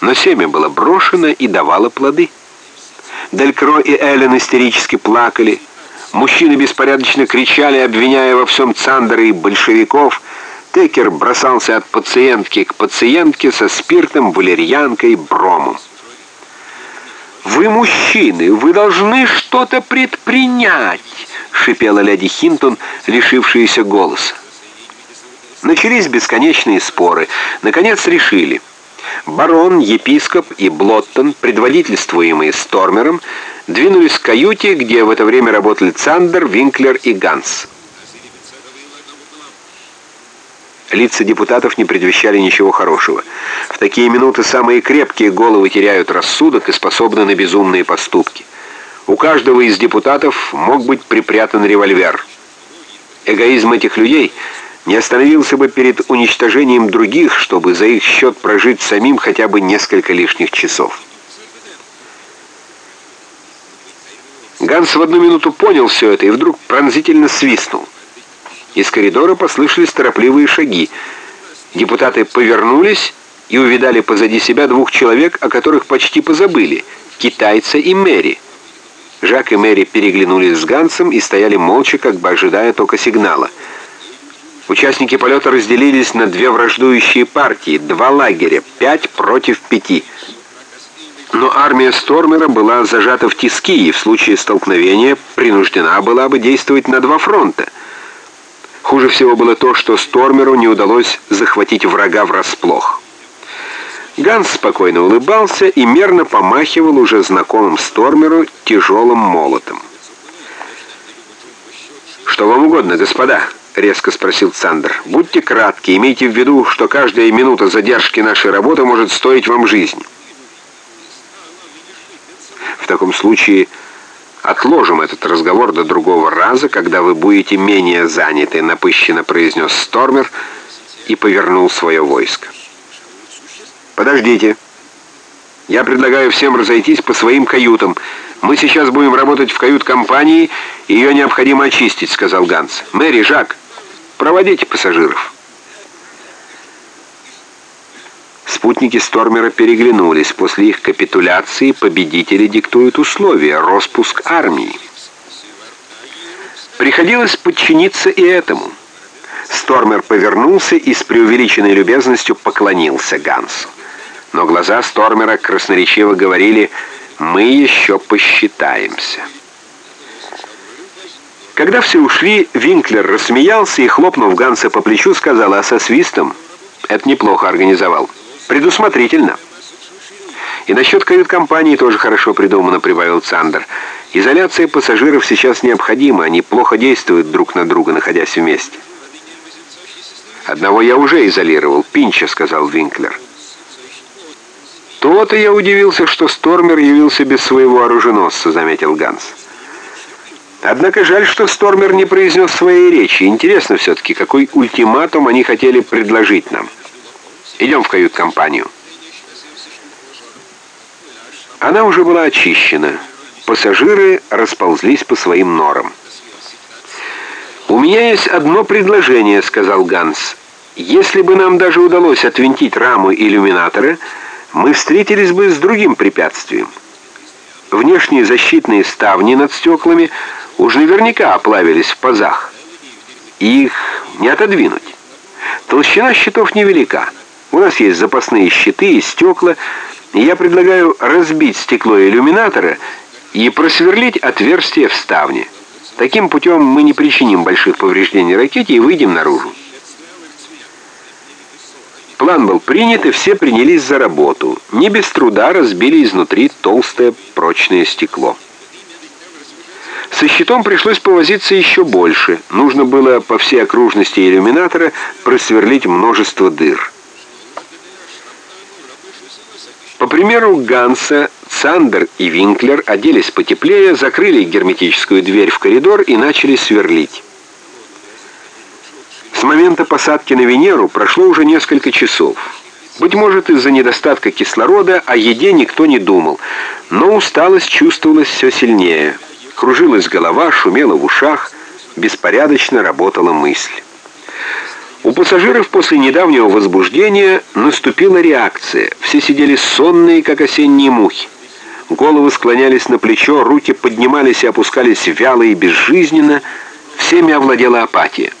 Но семя было брошено и давало плоды. Делькро и Эллен истерически плакали. Мужчины беспорядочно кричали, обвиняя во всем Цандера и большевиков. Текер бросался от пациентки к пациентке со спиртом, валерьянкой, бромом. «Вы мужчины, вы должны что-то предпринять!» — шипела леди Хинтон, лишившаяся голоса. Начались бесконечные споры. Наконец решили. Барон, епископ и Блоттон, предводительствуемые Стормером, двинулись к каюте, где в это время работали Цандер, Винклер и Ганс. Лица депутатов не предвещали ничего хорошего. В такие минуты самые крепкие головы теряют рассудок и способны на безумные поступки. У каждого из депутатов мог быть припрятан револьвер. Эгоизм этих людей не остановился бы перед уничтожением других, чтобы за их счет прожить самим хотя бы несколько лишних часов. Ганс в одну минуту понял все это и вдруг пронзительно свистнул. Из коридора послышались торопливые шаги. Депутаты повернулись и увидали позади себя двух человек, о которых почти позабыли — китайца и Мэри. Жак и Мэри переглянулись с Гансом и стояли молча, как бы ожидая только сигнала. Участники полета разделились на две враждующие партии, два лагеря, пять против пяти. Но армия Стормера была зажата в тиски и в случае столкновения принуждена была бы действовать на два фронта — Хуже всего было то, что Стормеру не удалось захватить врага врасплох. Ганс спокойно улыбался и мерно помахивал уже знакомым Стормеру тяжелым молотом. «Что вам угодно, господа?» — резко спросил Цандер. «Будьте кратки, имейте в виду, что каждая минута задержки нашей работы может стоить вам жизнь». «В таком случае «Отложим этот разговор до другого раза, когда вы будете менее заняты», — напыщенно произнес Стормер и повернул свое войско. «Подождите. Я предлагаю всем разойтись по своим каютам. Мы сейчас будем работать в кают-компании, ее необходимо очистить», — сказал Ганс. «Мэри, Жак, проводите пассажиров». Спутники Стормера переглянулись. После их капитуляции победители диктуют условия, распуск армии. Приходилось подчиниться и этому. Стормер повернулся и с преувеличенной любезностью поклонился Гансу. Но глаза Стормера красноречиво говорили «Мы еще посчитаемся». Когда все ушли, Винклер рассмеялся и, хлопнув Ганса по плечу, сказал, а со свистом «Это неплохо организовал». Предусмотрительно. И насчет кают-компании тоже хорошо придумано, прибавил Цандер. Изоляция пассажиров сейчас необходима, они плохо действуют друг на друга, находясь вместе. «Одного я уже изолировал, Пинча», — сказал Винклер. «То-то я удивился, что Стормер явился без своего оруженосца», — заметил Ганс. Однако жаль, что Стормер не произнес своей речи. Интересно все-таки, какой ультиматум они хотели предложить нам. Идем в кают-компанию». Она уже была очищена. Пассажиры расползлись по своим норам. «У меня есть одно предложение», — сказал Ганс. «Если бы нам даже удалось отвинтить раму иллюминатора, мы встретились бы с другим препятствием. Внешние защитные ставни над стеклами уж наверняка оплавились в пазах. Их не отодвинуть. Толщина щитов невелика». У нас есть запасные щиты и стекла, и я предлагаю разбить стекло иллюминатора и просверлить отверстие в ставне. Таким путем мы не причиним больших повреждений ракете и выйдем наружу. План был принят, и все принялись за работу. Не без труда разбили изнутри толстое прочное стекло. Со щитом пришлось повозиться еще больше. Нужно было по всей окружности иллюминатора просверлить множество дыр. По примеру Ганса, Сандер и Винклер оделись потеплее, закрыли герметическую дверь в коридор и начали сверлить. С момента посадки на Венеру прошло уже несколько часов. Быть может, из-за недостатка кислорода о еде никто не думал, но усталость чувствовалась все сильнее. Кружилась голова, шумела в ушах, беспорядочно работала мысль. У пассажиров после недавнего возбуждения наступила реакция. Все сидели сонные, как осенние мухи. Головы склонялись на плечо, руки поднимались и опускались вяло и безжизненно. Всеми овладела апатия.